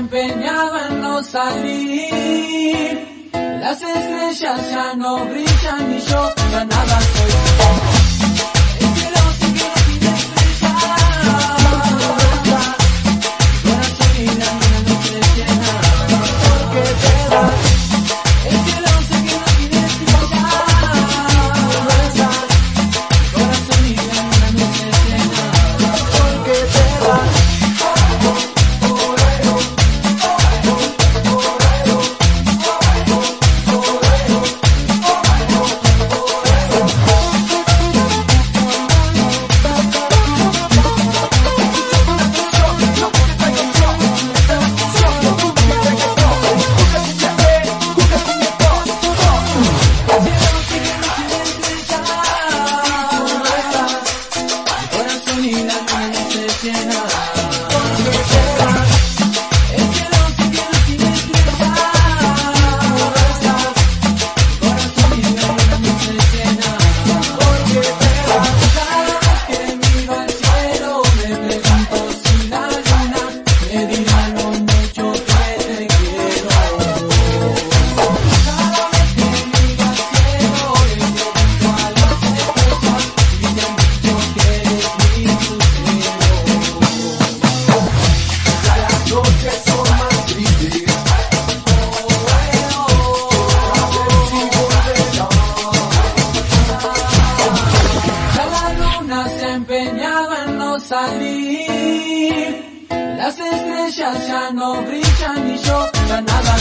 empeñado en no salir. Las estrellas ya no brillan y yo ya. empeñado en no salir. Las estrellas ya no brillan y yo ya nada